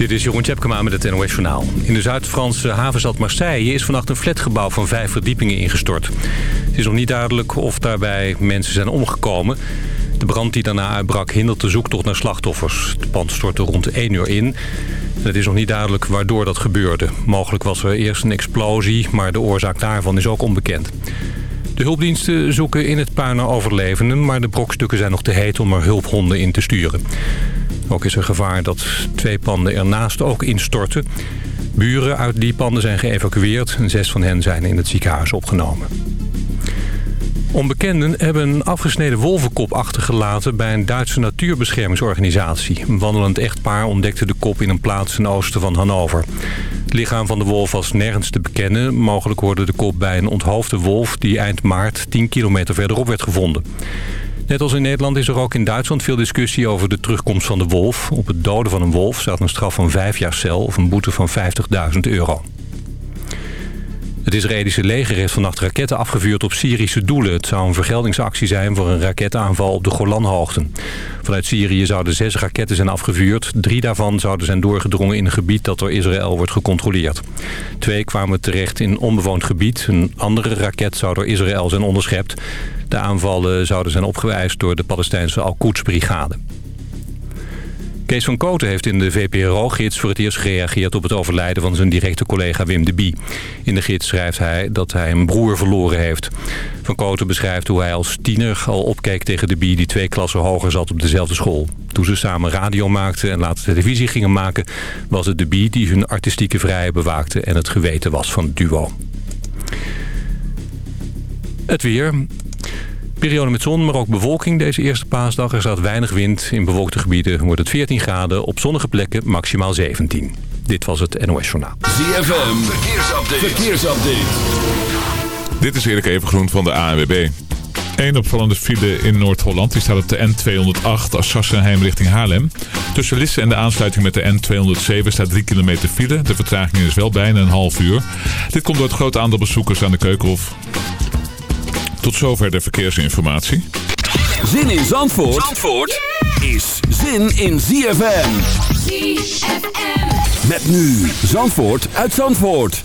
Dit is Jeroen Tjepkema met het NOS Journaal. In de Zuid-Franse havenstad Marseille is vannacht een flatgebouw van vijf verdiepingen ingestort. Het is nog niet duidelijk of daarbij mensen zijn omgekomen. De brand die daarna uitbrak hindert de zoektocht naar slachtoffers. Het pand stortte rond 1 uur in. Het is nog niet duidelijk waardoor dat gebeurde. Mogelijk was er eerst een explosie, maar de oorzaak daarvan is ook onbekend. De hulpdiensten zoeken in het puin naar overlevenden... maar de brokstukken zijn nog te heet om er hulphonden in te sturen. Ook is er gevaar dat twee panden ernaast ook instorten. Buren uit die panden zijn geëvacueerd en zes van hen zijn in het ziekenhuis opgenomen. Onbekenden hebben een afgesneden wolvenkop achtergelaten bij een Duitse natuurbeschermingsorganisatie. Een wandelend echtpaar ontdekte de kop in een plaats ten oosten van Hannover. Het lichaam van de wolf was nergens te bekennen. Mogelijk hoorde de kop bij een onthoofde wolf die eind maart 10 kilometer verderop werd gevonden. Net als in Nederland is er ook in Duitsland veel discussie over de terugkomst van de wolf. Op het doden van een wolf staat een straf van vijf jaar cel of een boete van 50.000 euro. Het Israëlische leger heeft vannacht raketten afgevuurd op Syrische doelen. Het zou een vergeldingsactie zijn voor een raketaanval op de Golanhoogten. Vanuit Syrië zouden zes raketten zijn afgevuurd. Drie daarvan zouden zijn doorgedrongen in een gebied dat door Israël wordt gecontroleerd. Twee kwamen terecht in onbewoond gebied. Een andere raket zou door Israël zijn onderschept. De aanvallen zouden zijn opgewijst door de Palestijnse Al-Quds-brigade. Kees van Koten heeft in de VPRO-gids voor het eerst gereageerd op het overlijden van zijn directe collega Wim de Bie. In de gids schrijft hij dat hij een broer verloren heeft. Van Koten beschrijft hoe hij als tiener al opkeek tegen de Bie die twee klassen hoger zat op dezelfde school. Toen ze samen radio maakten en later televisie gingen maken was het de Bie die hun artistieke vrijheid bewaakte en het geweten was van het duo. Het weer. Periode met zon, maar ook bewolking deze eerste paasdag. Er staat weinig wind. In bewolkte gebieden wordt het 14 graden. Op zonnige plekken maximaal 17. Dit was het NOS Journaal. ZFM, verkeersupdate. verkeersupdate. Dit is Erik Evengroen van de ANWB. Eén opvallende file in Noord-Holland. Die staat op de N208 Assassenheim richting Haarlem. Tussen Lisse en de aansluiting met de N207 staat 3 kilometer file. De vertraging is wel bijna een half uur. Dit komt door het grote aantal bezoekers aan de Keukenhof. Tot zover de verkeersinformatie. Zin in Zandvoort, Zandvoort is zin in ZFM. ZFM. Met nu Zandvoort uit Zandvoort.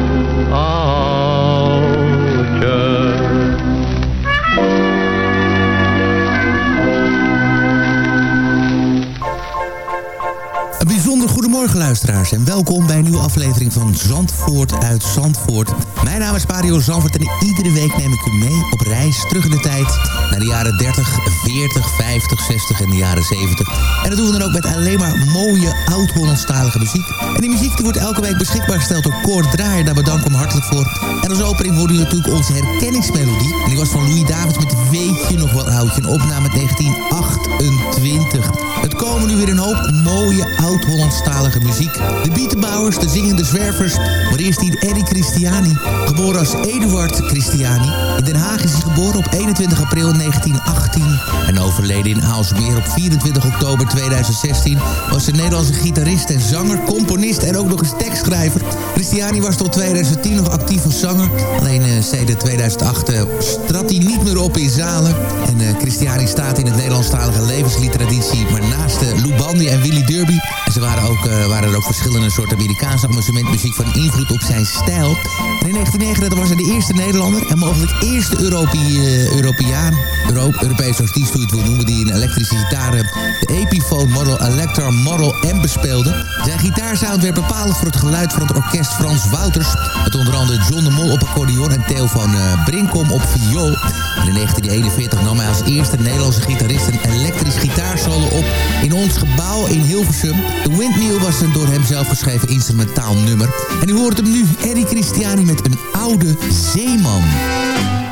en welkom bij een nieuwe aflevering van Zandvoort uit Zandvoort. Mijn naam is Mario Zandvoort en iedere week neem ik u mee op reis terug in de tijd naar de jaren 30, 40, 50, 60 en de jaren 70. En dat doen we dan ook met alleen maar mooie oud-Hollandstalige muziek. En die muziek die wordt elke week beschikbaar gesteld door Koord Draaier, daar bedank ik hem hartelijk voor. En als opening hoorde u natuurlijk onze herkenningsmelodie. En die was van Louis Davids met Weet je nog wel oudje, een opname uit 1928. Het komen nu weer een hoop mooie oud-Hollandstalige muziek. De bietenbouwers, de zingende zwervers. Maar eerst die Eddie Christiani. Geboren als Eduard Christiani. In Den Haag is hij geboren op 21 april 1918. En overleden in Aalsmeer op 24 oktober 2016. Was een Nederlandse gitarist en zanger, componist en ook nog eens tekstschrijver. Christiani was tot 2010 nog actief als zanger. Alleen uh, sinds 2008 uh, trad hij niet meer op in zalen. En uh, Christiani staat in het Nederlandstalige levensliedtraditie. Maar naast uh, Lou Bandy en Willy Derby. Ze waren, ook, uh, waren er ook verschillende soorten Amerikaanse amusementmuziek van invloed op zijn stijl. In 1939 was hij de eerste Nederlander en mogelijk eerste Europie, uh, Europeaan, Euro Europees artiest hoe je het wil noemen, die een elektrische gitaar, de Epiphone Model Electra Model M bespeelde. Zijn gitaarsound werd bepalend voor het geluid van het orkest Frans Wouters. Met onder andere John de Mol op accordeon en Theo van uh, Brinkom op viool. En in 1941 nam hij als eerste Nederlandse gitarist een elektrisch gitaarsolo op in ons gebouw in Hilversum. The Windmill was een door hem zelf geschreven instrumentaal nummer. En u hoort hem nu, Eddie Christiani met een oude zeeman.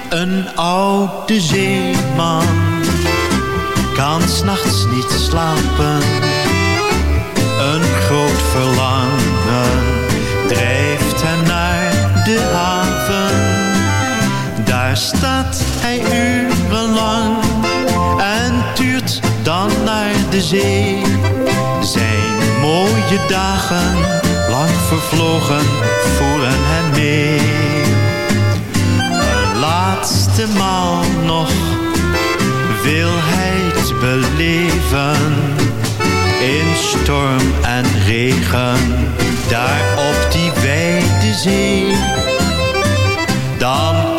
Een oude zeeman kan s'nachts niet slapen. Een groot verlangen drijft hem naar de haven. Daar staat hij urenlang en tuurt dan naar de zee. Mooie dagen, lang vervlogen, voeren hem mee. Een laatste maal nog wil hij het beleven. In storm en regen, daar op die wijde zee. Dan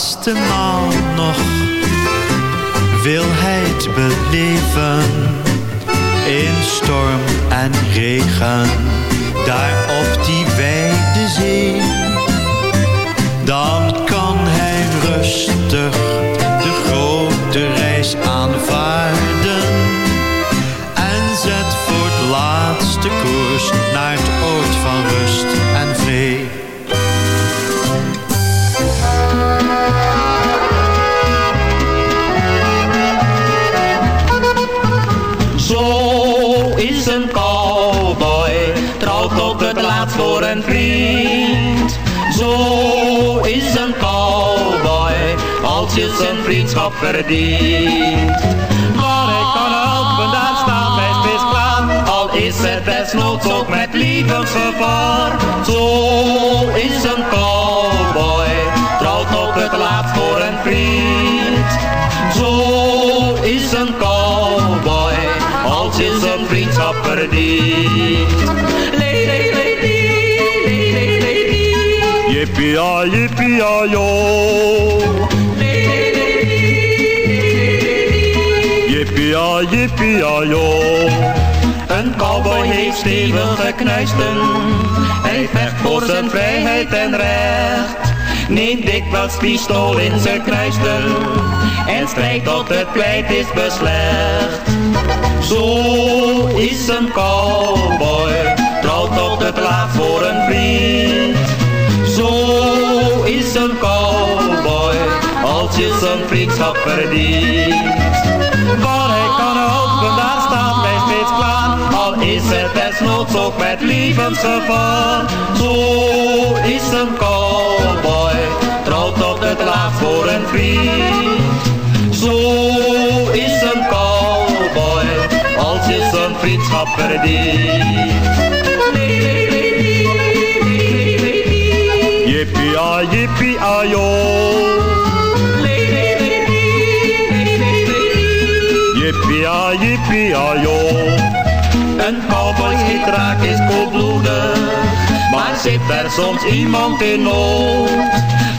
Laatste maal nog wil hij het beleven. In storm en regen, daar op die wijde zee. Dan kan hij rustig zijn vriendschap verdient. Maar ik kan helpen, daar staan mijn vis klaar, al is het desnoods ook met levensgevaar. Zo is een cowboy, trouwt tot het laatst voor een vriend. Zo is een cowboy, als je zijn vriendschap verdient. Lady, lady, lady, lady. Yippie-ya, yippie-ya, yo. Een cowboy heeft stevige knuisten. Hij vecht voor zijn vrijheid en recht. Neemt dikwijls pistool in zijn knuisten. En strijdt tot het pleit is beslecht. Zo is een cowboy. Trouwt tot het laat voor een vriend. Zo is een cowboy. Als je zijn vriendschap verdient. Waar hij kan helpen, daar staat hij steeds klaar. Al is het desnoods ook met levensgevaar. Zo is een cowboy, trouwt tot het laatst voor een vriend. Zo is een cowboy, als je zijn vriendschap verdient. Yippie-ya, yo. Yippie-ya, yippie-ya, yo. Een cowboy heet raak is koelbloedig, maar zit er soms iemand in nood,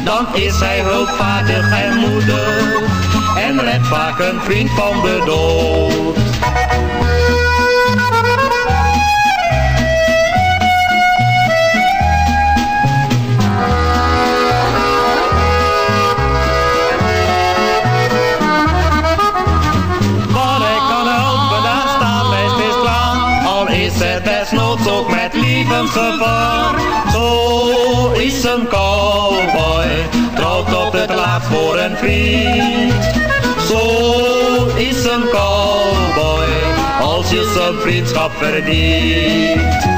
dan is hij hulpvaardig en moedig en redt vaak een vriend van de dood. Levensgevaar. Zo is een cowboy, trouwt tot het laatst voor een vriend. Zo is een cowboy, als je zijn vriendschap verdient.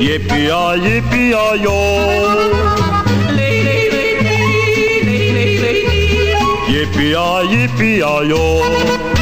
Yippie-ya, yippie-ya, yo. Yippie-ya, yippie-ya,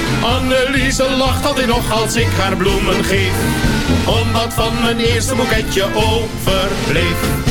Anneliese lacht altijd nog als ik haar bloemen geef. Omdat van mijn eerste boeketje overbleef.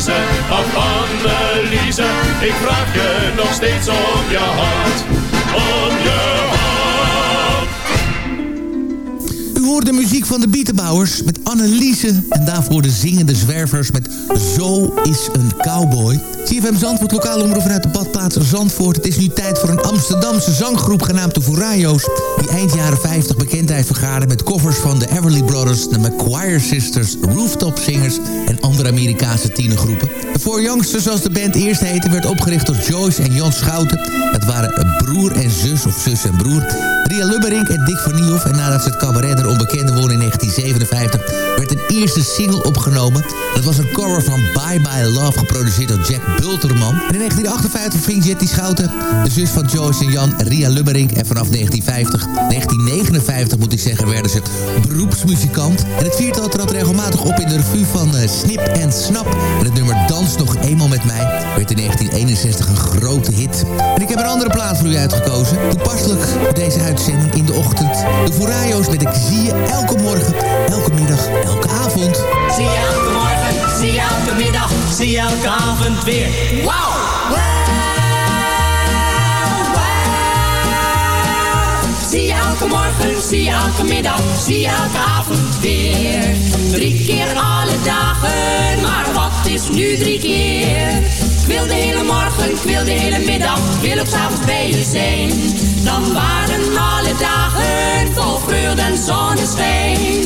Anneliese, ach Anneliese, ik vraag je nog steeds om je hand. De muziek van de Bietenbouwers met Anneliese. En daarvoor de zingende zwervers met Zo is een cowboy. CFM Zandvoort, lokaal omroep vanuit de badplaats Zandvoort. Het is nu tijd voor een Amsterdamse zanggroep genaamd de Furayos. Die eind jaren 50 bekendheid vergaarde met covers van de Everly Brothers, de McQuire Sisters, Rooftop Singers en andere Amerikaanse tienergroepen. De Four Youngsters, zoals de band eerst heette, werd opgericht door Joyce en Jan Schouten. Het waren broer en zus of zus en broer. Ria Lubberink en Dick van Niehoff. En nadat ze het cabaret er onbekende wonen in 1957... werd een eerste single opgenomen. Dat was een cover van Bye Bye Love, geproduceerd door Jack Bulterman. En in 1958 ving Jetty Schouten, de zus van Joyce en Jan, Ria Lubberink. En vanaf 1950, 1959 moet ik zeggen, werden ze beroepsmuzikant. En het viertal trad regelmatig op in de revue van eh, Snip en Snap. En het nummer Dans nog eenmaal met mij werd in 1961 een grote hit. En ik heb een andere plaat voor u uitgekozen. Toepasselijk deze uitzending in de ochtend. De Furayos met Ik zie je elke morgen, elke middag, elke avond. Zie je elke morgen, zie je elke middag, zie je elke avond weer. Wauw! Zie je elke morgen, zie je elke middag, zie je elke avond weer. Drie keer alle dagen, maar wat is nu drie keer? Ik wil de hele morgen, ik wil de hele middag, wil ook s'avonds bij je zijn. Dan waren en zonneschijn.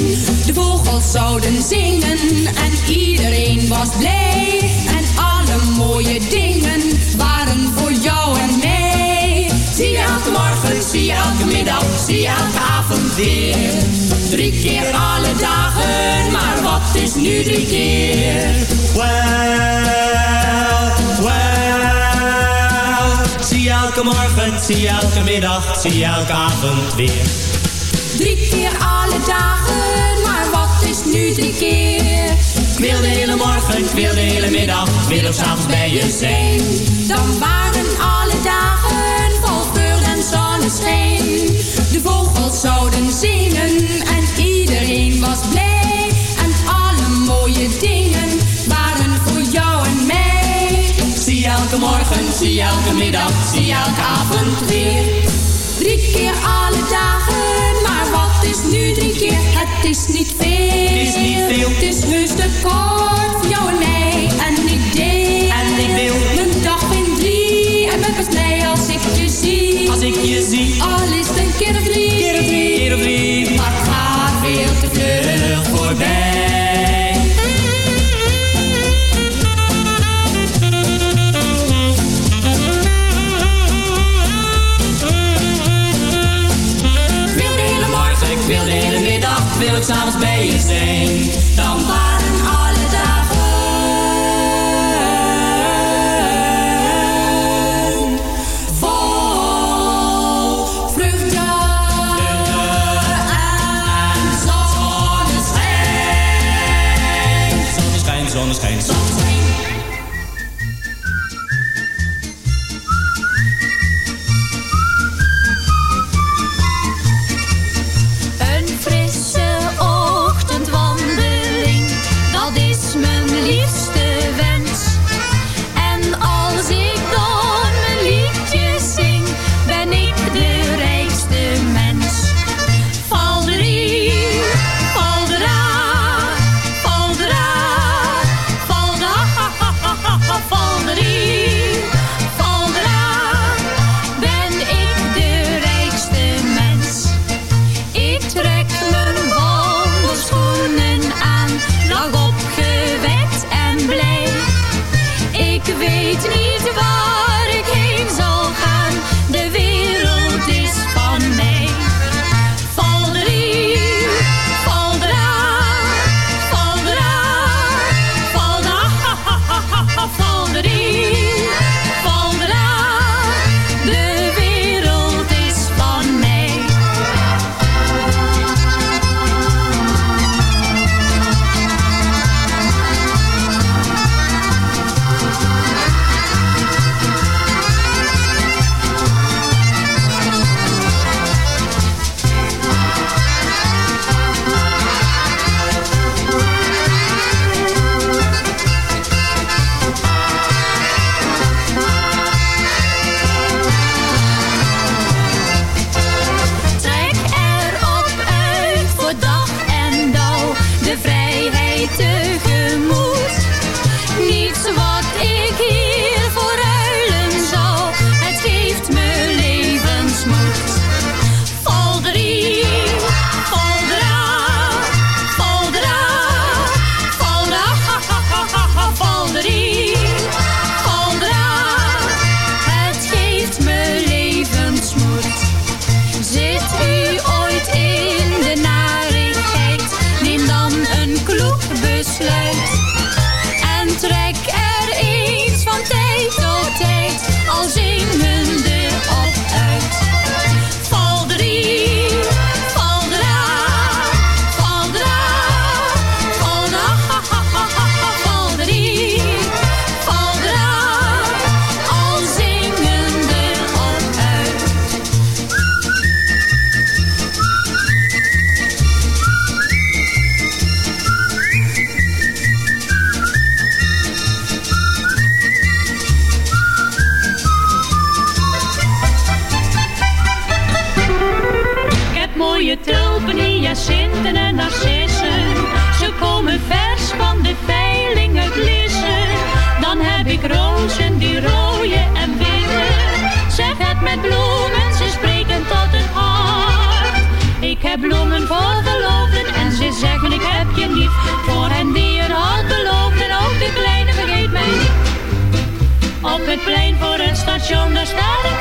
De vogels zouden zingen en iedereen was blij. En alle mooie dingen waren voor jou en mij. Zie je elke morgen, zie je elke middag, zie je elke avond weer. Drie keer alle dagen, maar wat is nu drie keer? Well, well. Zie elke morgen, zie elke middag, zie elke avond weer. Drie keer alle dagen, maar wat is nu drie keer? Ik wil de hele morgen, ik wil de hele middag, ik wil ook s'avonds bij je zijn. Dan waren alle dagen vol vreugde en zonneschijn. De vogels zouden zingen en iedereen was blij. En alle mooie dingen waren voor jou en mij. Zie elke morgen, zie elke middag, zie elke avond weer. Drie keer alle dagen, is nu drie keer? Het is niet veel. Het is niet veel. Het is heus te kort voor jou en mij. En ik deel. En ik wil. Mijn dag in drie. En ben pas blij als ik je zie. Als ik je zie. dan waren alle dagen vol vreugde en zonneschijn. Zonneschijn, zonneschijn, zonneschijn. ciągnąć na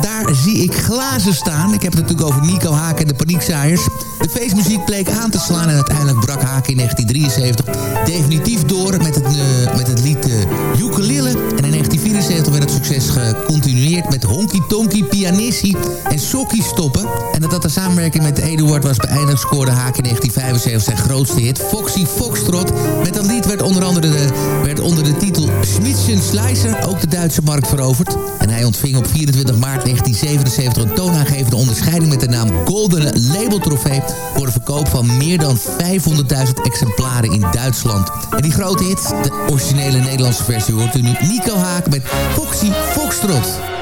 Daar zie ik glazen staan. Ik heb het natuurlijk over Nico Haak en de Paniekzaaiers. De feestmuziek bleek aan te slaan en uiteindelijk brak Haak in 1973 definitief door met het, uh, met het lied uh, Ukulele. En in 1974 werd het succes gecontinueerd met Honky Tonky, Pianissi en Sokkie Stoppen. En dat de samenwerking met Eduard was beëindigd scoorde Haak in 1975 zijn grootste hit Foxy Foxtrot. Met dat lied werd onder andere de, werd onder de titel Schmitzchen Slicer ook de Duitse markt veroverd. En hij ontving op 24 maart 1977 een toonaangevende onderscheiding met de naam Golden Label Trofee voor de verkoop van meer dan 500.000 exemplaren in Duitsland. En die grote hit, de originele Nederlandse versie, hoort u nu Nico Haak met Foxy Foxtrot.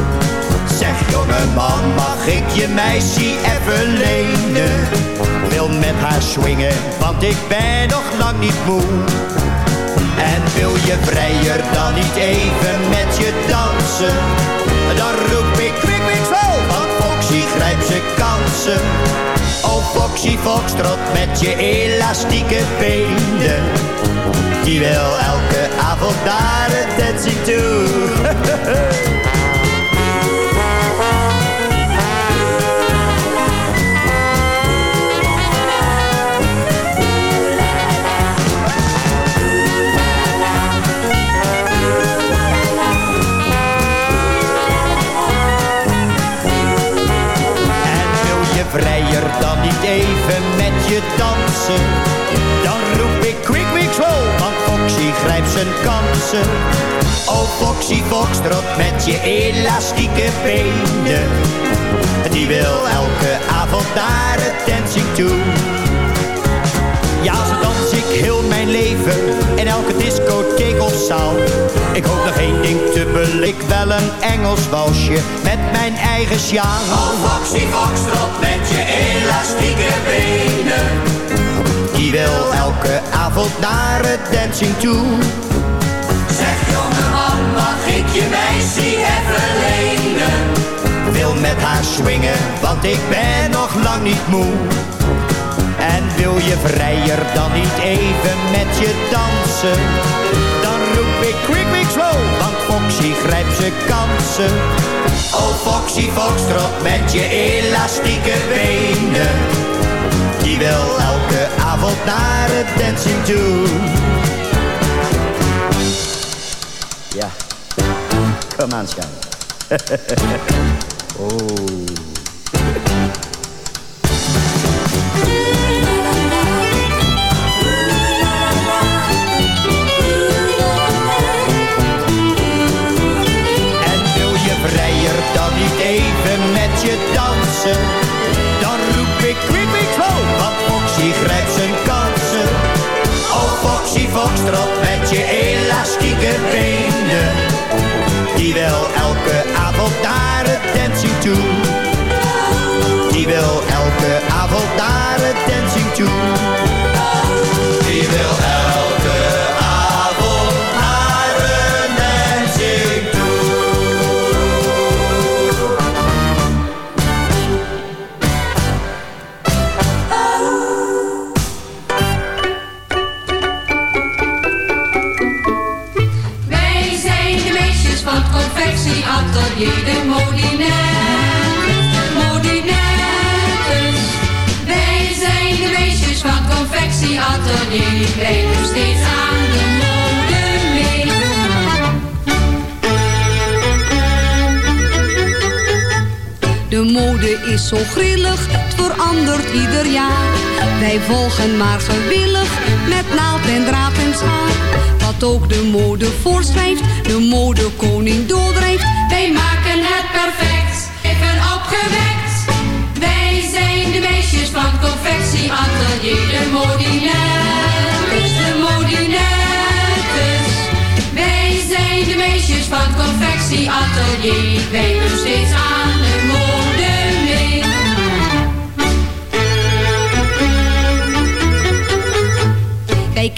Zeg jongeman, mag ik je meisje even lenen? Wil met haar swingen, want ik ben nog lang niet moe. En wil je vrijer dan niet even met je dansen? Dan roep ik kwik, kwik, zo, want Foxy grijpt zijn kansen. Oh Foxy Foxtrot met je elastieke benen. Die wil elke avond naar het dancing toe. je dansen? Dan roep ik quick, quick, slow, want Foxy grijpt zijn kansen. Oh Foxy Foxtrot met je elastieke benen. Die wil elke avond het dancing toe. Ja, zo dans ik heel mijn leven in elke discotheek of zaal. Ik hoop nog één ding te belik, wel een Engels walsje met mijn eigen sjaal. Oh, Foxy Foxtrot met je elastieke benen. Die wil elke avond naar het dancing toe. Zeg jongeman, mag ik je meisje even lenen? Wil met haar swingen, want ik ben nog lang niet moe. En wil je vrijer dan niet even met je dansen? Dan roep ik quick, quick, slow, want Foxy grijpt zijn kansen. Oh Foxy Foxtrot met je elastieke benen. Die wil elke avond naar het dancing toe. Ja, kom aan, schat. oh. Je elastieke benen. Die wil elke avond naar het dancing toe. Die wil elke avond volgen maar gewillig, met naald en draad en schaar. Wat ook de mode voorschrijft, de modekoning doordrijft. Wij maken het perfect, even opgewekt. Wij zijn de meisjes van confectieatelier. atelier, de modinettes, de modinettes. Wij zijn de meisjes van het confectieatelier, wij doen steeds aan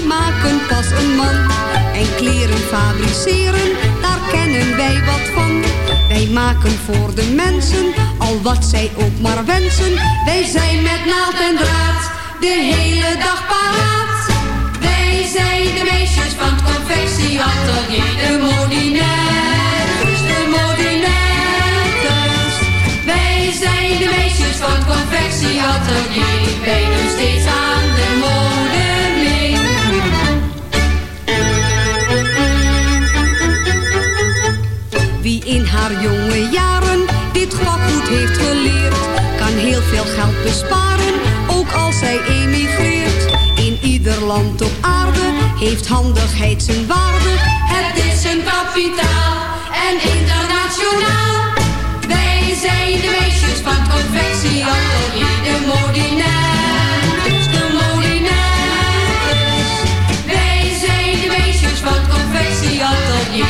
die maken pas een man. En kleren fabriceren, daar kennen wij wat van. Wij maken voor de mensen, al wat zij ook maar wensen. Wij zijn met naald en draad, de hele dag paraat. Wij zijn de meisjes van het confectieatelier, de modinettes, de modinettes. Wij zijn de meisjes van het confectieatelier, wij doen steeds aan ook als zij emigreert. In ieder land op aarde heeft handigheid zijn waarde. Het is een kapitaal en internationaal. Wij zijn de meisjes van het confectieatelier, de modinettes, de modinettes. Wij zijn de meisjes van het confectieatelier,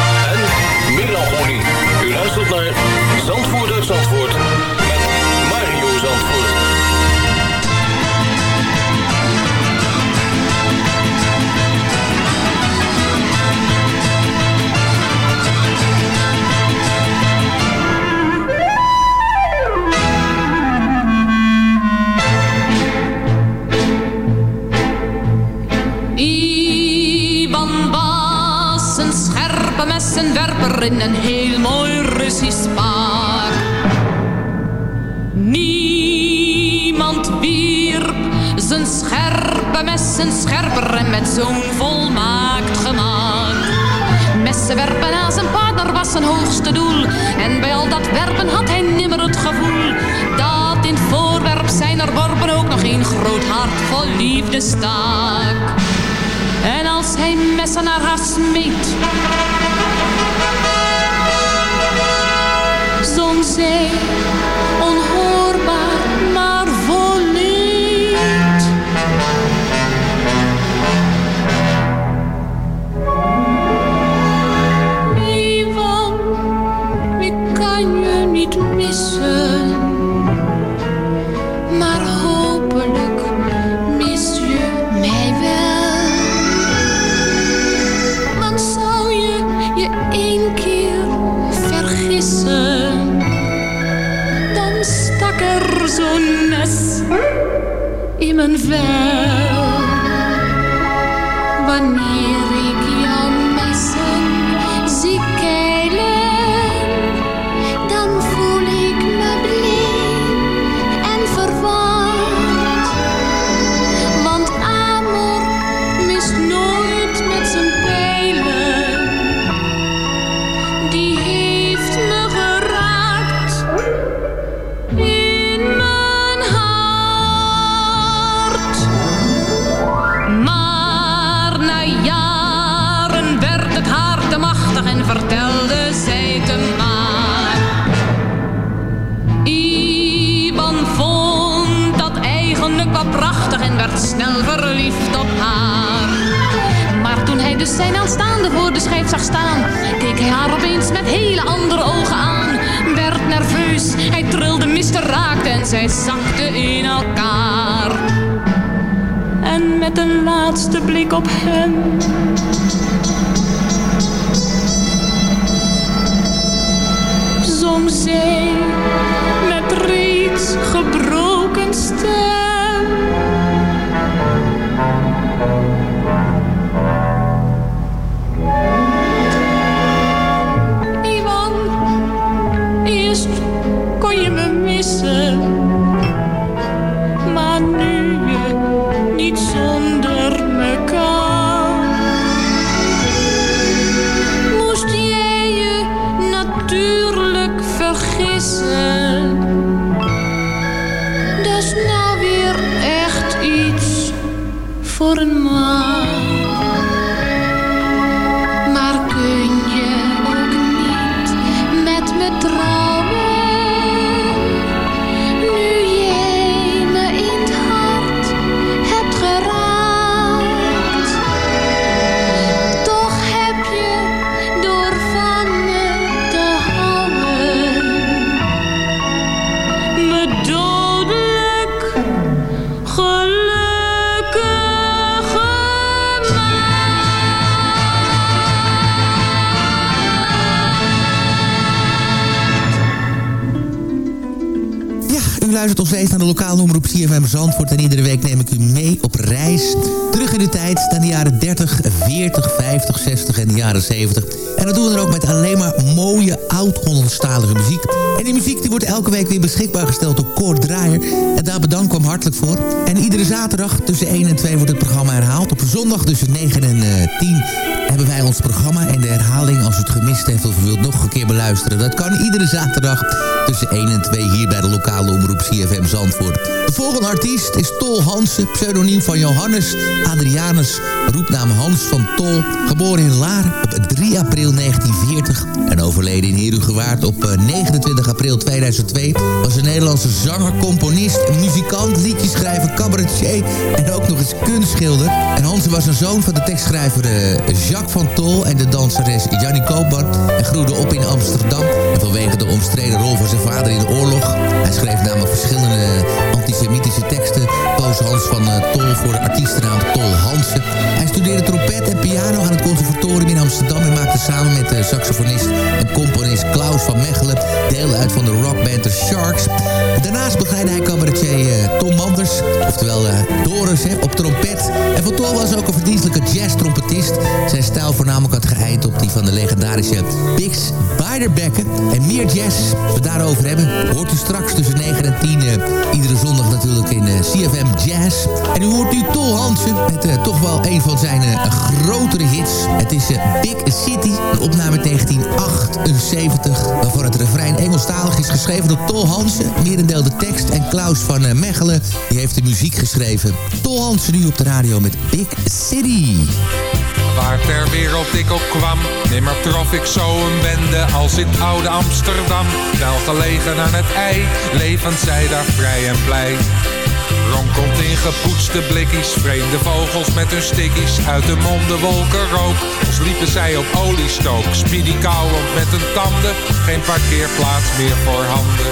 naar Zandvoort uit Zandvoort met Mario Zandvoort. Ivan was een scherpe messenwerper in een heel mooi Russisch paak. Niemand wierp zijn scherpe messen scherper en met zo'n volmaakt gemaakt. Messen werpen aan zijn partner was zijn hoogste doel. En bij al dat werpen had hij nimmer het gevoel dat in voorwerp zijner worpen ook nog een groot hart vol liefde stak. En als hij messen naar haar smeet, zong aanstaande voor de schijf zag staan, keek hij haar opeens met hele andere ogen aan. Werd nerveus, hij trilde, miste, raakte en zij zakte in elkaar. En met een laatste blik op hem zong zij met reeds gebroken stem. Steeds naar de lokale omroep CFM Zandvoort. En iedere week neem ik u mee op reis. Terug in de tijd naar de jaren 30, 40, 50, 60 en de jaren 70. En dat doen we dan ook met alleen maar mooie oud-Hollandstalige muziek. En die muziek die wordt elke week weer beschikbaar gesteld door Kort Draaier. En daar bedank ik hem hartelijk voor. En iedere zaterdag tussen 1 en 2 wordt het programma herhaald. Op zondag tussen 9 en uh, 10 hebben wij ons programma. En de herhaling, als u het gemist heeft of u wilt nog een keer beluisteren... dat kan iedere zaterdag tussen 1 en 2 hier bij de lokale omroep CFM Zandvoort. De volgende artiest is Tol Hansen, pseudoniem van Johannes Adrianus, roepnaam Hans van Tol. Geboren in Laar op 3 april 1940 en overleden in Herugewaard op 29 april 2002... was een Nederlandse zanger, componist, muzikant, liedjeschrijver, cabaretier... en ook nog eens kunstschilder. En Hansen was een zoon van de tekstschrijver Jacques van Tol en de danseres Jannie Koopman... en groeide op in Amsterdam. En vanwege de omstreden rol van zijn vader in de oorlog... hij schreef namelijk verschillende antisemitische teksten... koos Hans van Tol voor de artiestennaam Tol Hansen. Hij studeerde trompet en piano aan het conservatorium in Amsterdam... en maakte samen met de saxofonist en componist Klaus van Mechelen... deel uit van de rockband The Sharks. Daarnaast begeleidde hij cabaretier Tom Manders, oftewel Doris, op trompet. En van Tol was ook een verdienstelijke jazz-trompetist. Zijn stijl voornamelijk had geëind op die van de legendarische Bix Beiderbecke. En meer jazz, we daarover hebben, hoort u straks tussen 9 en 10... Uh, iedere zondag natuurlijk in uh, CFM Jazz. En u hoort nu Tol Hansen met uh, toch wel een van zijn grotere hits. Het is Big City, een opname 1978... waarvan het refrein Engelstalig is geschreven door Tol Hansen. Merendeel de tekst en Klaus van Mechelen, die heeft de muziek geschreven. Tol Hansen nu op de radio met Big City. Waar ter wereld ik ook kwam, nimmer trof ik zo een bende als in oude Amsterdam. Wel gelegen aan het ei, levend zij daar vrij en blij. Ronkelt in gepoetste blikjes, vreemde vogels met hun stickies. Uit de monden wolken rook, als liepen zij op oliestook. Speedy kauwend met hun tanden, geen parkeerplaats meer voor handen.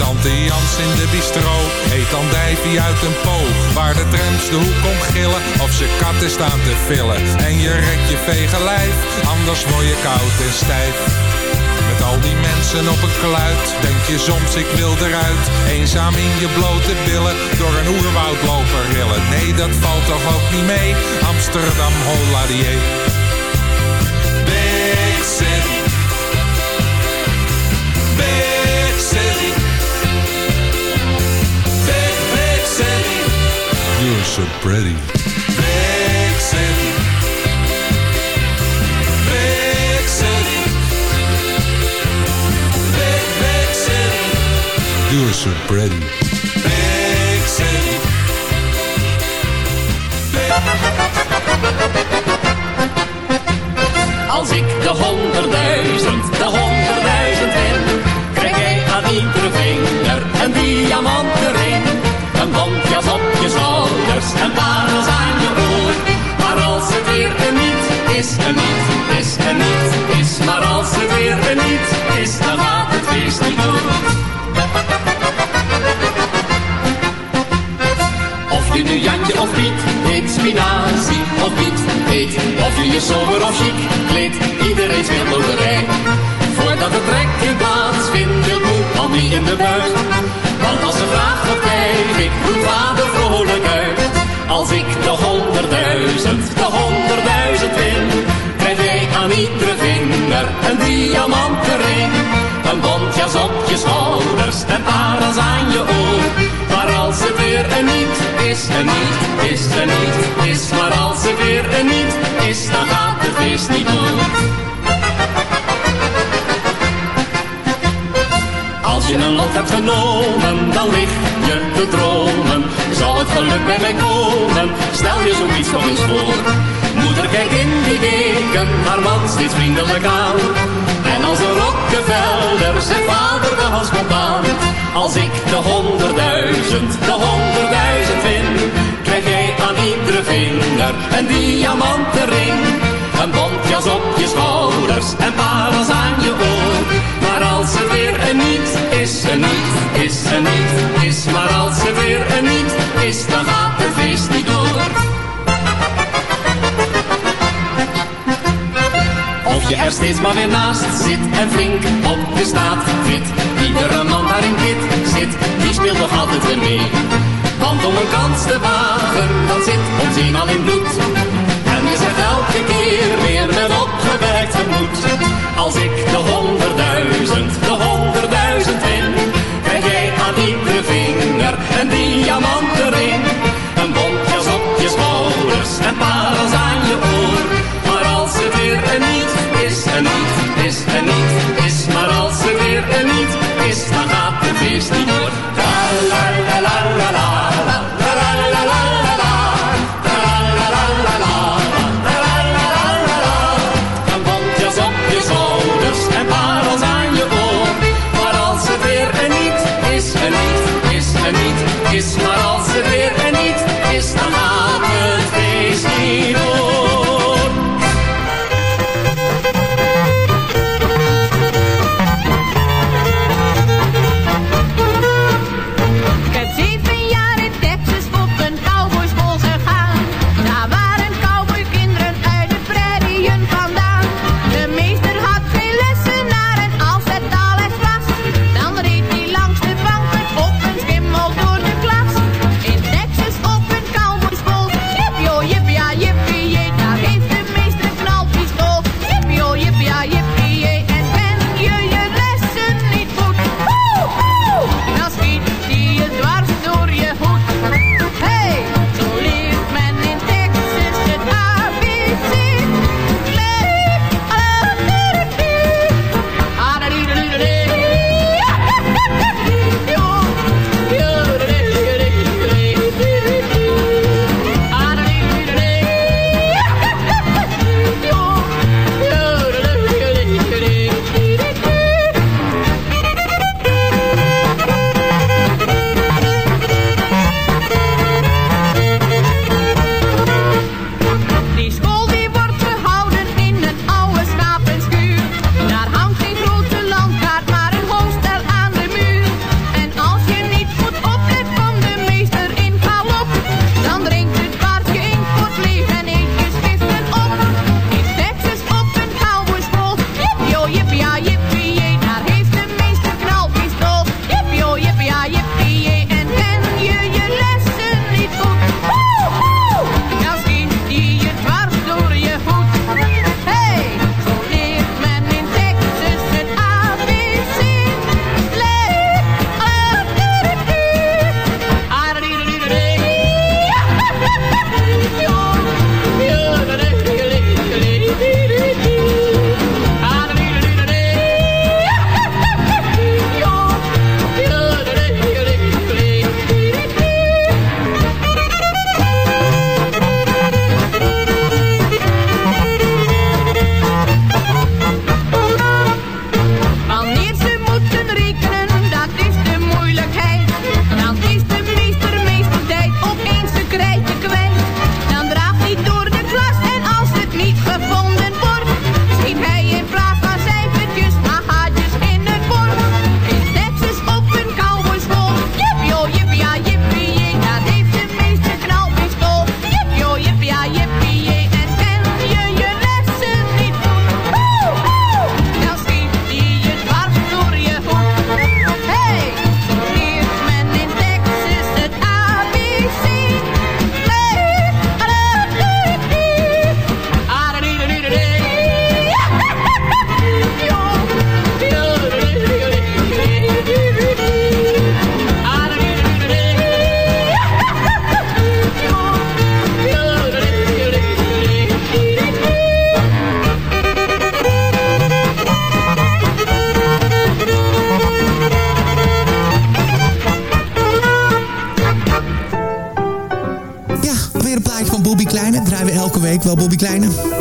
Tante Jans in de bistro eet andijvie uit een poog. Waar de trams de hoek om gillen of ze katten staan te villen. En je rekt je vege lijf, anders word je koud en stijf. Met al die mensen op een kluit, denk je soms ik wil eruit. Eenzaam in je blote billen, door een oerwoud lopen rillen. Nee, dat valt toch ook niet mee, Amsterdam Holladier. So pretty. Big city. Big city. Big, big city. You're so pretty. Big spinazie of Piet heet. Of je je sober of chic kleedt, iedereen speelt loterij. Voordat het trekken plaatsvindt, wil moe al niet in de buurt. Want als ze vraagt wat krijg ik, roept vader vrolijk uit. Als ik de honderdduizend, de honderdduizend win, krijg jij aan iedere vinger een diamanten ring. Een bontjas op je schouders en parels aan je oor. Als het weer een niet is, een niet is, een niet is. Maar als het weer een niet is, dan gaat het feest niet door. Als je een lot hebt genomen, dan lig je te dromen. Zal het geluk bij mij komen? Stel je zoiets nog eens voor. Moeder kijkt in die weken haar man steeds vriendelijk aan. En als een Rockefeller zegt vader de hals. Als ik de honderdduizend, de honderdduizend win, krijg jij aan iedere vinger een diamanten ring. Een bontjas op je schouders en parels aan je oor. Maar als het weer een niet is, een niet is, een niet is. Maar als het weer een niet is, dan gaat het feest niet door. Je er steeds maar weer naast zit en flink op de staat fit. Iedere man daar in dit zit, die speelt nog altijd weer mee. Want om een kans te wagen, dan zit ons eenmaal in bloed. En je zegt elke keer weer met opgewerkt gemoed. Als ik de honderdduizend, de honderdduizend win, krijg jij aan iedere vinger een diamanten ring.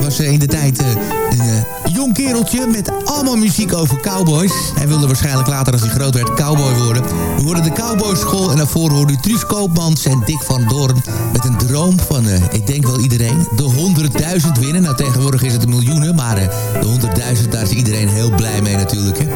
Was in de tijd een jong kereltje met allemaal muziek over cowboys. Hij wilde waarschijnlijk later als hij groot werd cowboy worden. We hoorden de cowboyschool en daarvoor hoorde u Truus Koopmans en Dick van Doorn... met een droom van, ik denk wel iedereen, de 100.000 winnen. Nou, tegenwoordig is het miljoenen, maar de 100.000, daar is iedereen heel blij mee natuurlijk. Hè?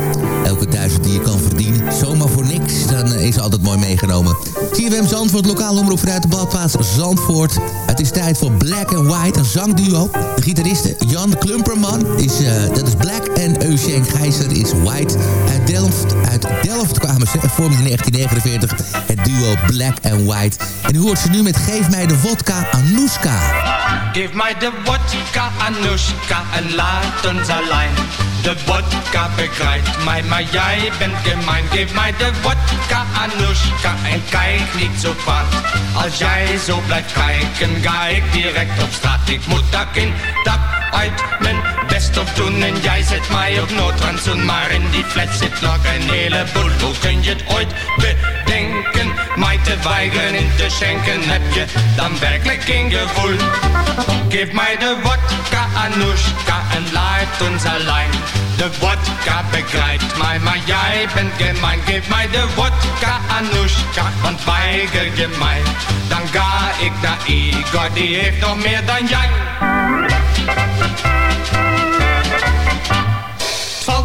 Elke duizend die je kan verdienen, zomaar voor niks, dan is altijd mooi meegenomen. CFM Zandvoort, lokaal omroep vanuit de badplaats Zandvoort. Het is tijd voor Black and White, een zangduo. De gitariste Jan Klumperman, is, uh, dat is Black en Eugène Gijzer is White. Uit Delft, uit Delft kwamen ze en vormden in 1949 het duo Black and White. En u hoort ze nu met Geef mij de vodka Anoushka. Geef mij de vodka Anoushka en laat ons alleen. De vodka begrijpt mij, maar jij bent gemein. Geef mij de vodka Anoushka en kijk Als jij zo blijft kijken, ga ik direct op straat. Ik moet dak in, dak uit, mijn best op doen. En jij zet mij op noodrandzoen, maar in die flat zit nog een heleboel. Hoe kun je het ooit bedenken? Mij te weigeren in te schenken, heb je dan werkelijk geen gevoel? Geef mij de vodka Anoushka en laat ons alleen. De vodka begrijpt mij, maar jij bent gemein. Geef mij de vodka Anoushka, want weiger je mij. Dan ga ik naar Igor, die heeft nog meer dan jij.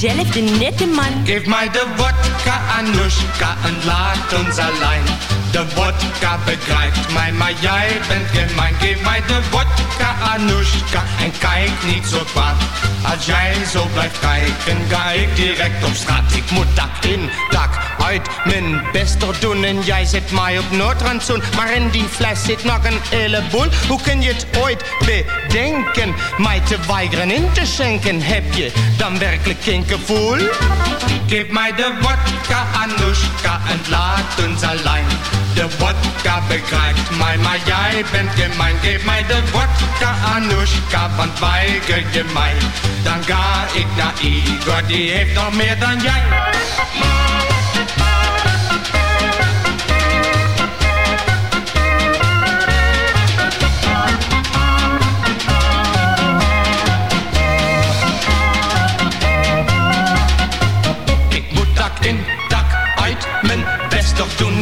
diezelfde nette man. Geef mij de vodka, Anoushka, en laat ons alleen. De vodka begrijpt mij, maar jij bent gemein. Geef mij de vodka, Anoushka, en kijk niet zo kwaad. Als jij zo blijft kijken, ga ik direct op straat. Ik moet dak in, dak uit, mijn best er doen. En jij zet mij op noodrandzoen. Maar in die fles zit nog een heleboel. Hoe kun je het ooit bedenken? Mij te weigeren in te schenken. Heb je dan werkelijk geen gevoel? Geef mij de vodka, Anoushka, en laat ons alleen. De vodka begrijpt mij, maar jij bent gemein. Geef mij de vodka, Anoushka, want weiger je mij. Dan ga ik naar Igor, die heeft nog meer dan jij.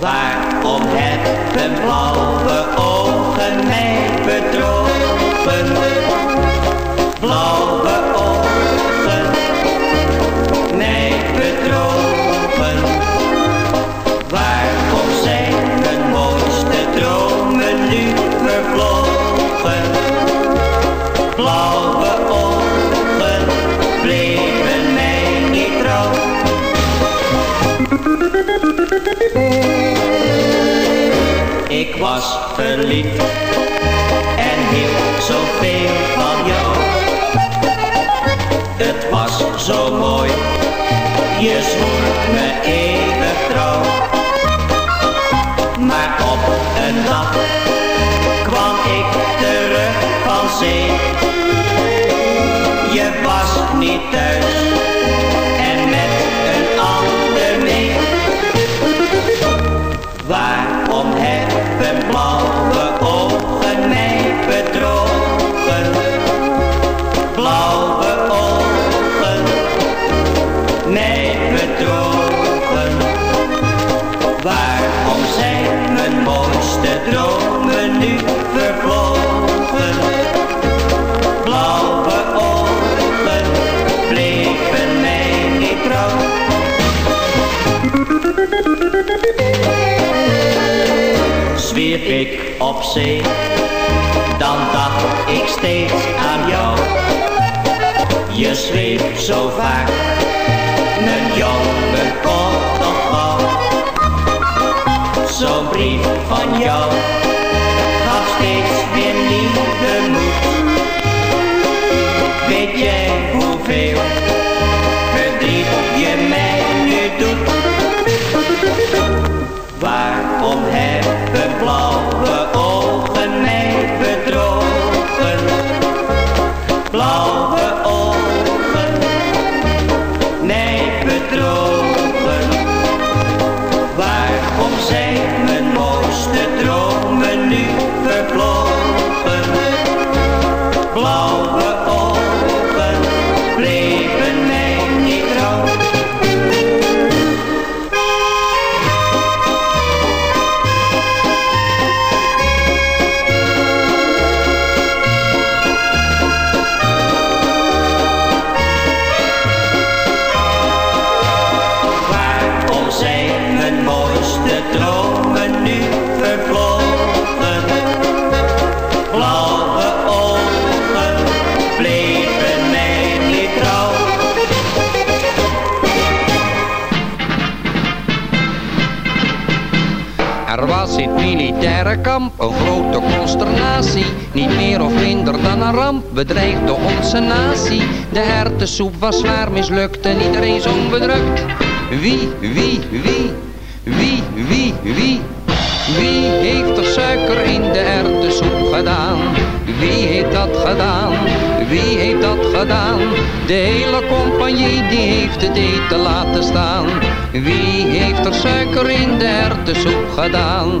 Waarom hebben blauwe ogen mij bedrogen? Blauwe ogen, was verliefd. Ik op zee, dan dacht ik steeds aan jou. Je schreef zo vaak, mijn jongen komt toch gauw. Zo'n brief van jou gaf steeds Waarom hebben blauwe ogen De hertensoep was zwaar mislukt en iedereen zong bedrukt. Wie, wie, wie, wie, wie, wie? Wie heeft er suiker in de erwtensoep gedaan? Wie heeft dat gedaan? Wie heeft dat gedaan? De hele compagnie die heeft het eten laten staan. Wie heeft er suiker in de erwtensoep gedaan?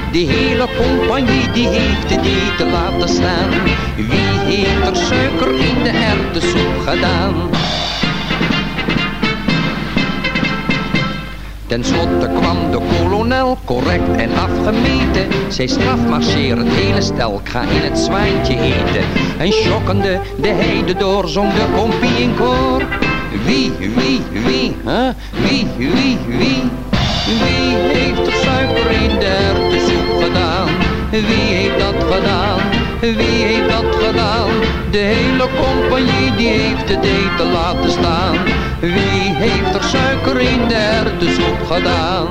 De hele compagnie die heeft het eten laten staan. Wie heeft er suiker in de erwtensoep gedaan? Ten slotte kwam de kolonel, correct en afgemeten. Zij strafmarcheer het hele stel, ga in het zwijntje eten. En schokkende de heide door zong de kompie in koor. Wie, wie, wie, hè? Wie, wie, wie? Wie heeft er suiker in de? Wie heeft dat gedaan? Wie heeft dat gedaan? De hele compagnie die heeft het eten laten staan. Wie heeft er suiker in de erwtensoep gedaan?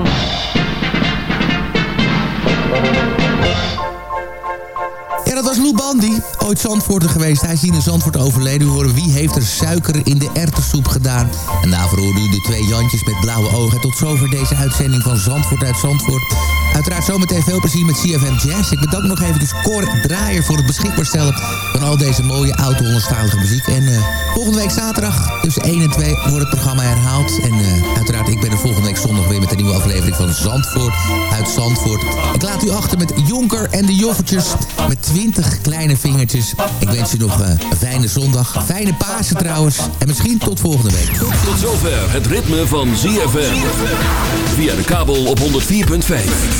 Ja, dat was Lou Bandy. Ooit Zandvoorter geweest. Hij is hier in Zandvoort overleden. U horen wie heeft er suiker in de erwtensoep gedaan. En daarvoor hoorde u de twee Jantjes met blauwe ogen. En tot zover deze uitzending van Zandvoort uit Zandvoort. Uiteraard zometeen veel plezier met CFM Jazz. Ik bedank nog even Cor Draaier voor het beschikbaar stellen van al deze mooie oud-Hollandstalige muziek. En uh, volgende week zaterdag tussen 1 en 2 wordt het programma herhaald. En uh, uiteraard, ik ben er volgende week zondag weer met een nieuwe aflevering van Zandvoort uit Zandvoort. Ik laat u achter met Jonker en de Joffertjes met 20 kleine vingertjes. Ik wens u nog uh, een fijne zondag, fijne Pasen trouwens. En misschien tot volgende week. Tot zover het ritme van ZFM. Via de kabel op 104.5.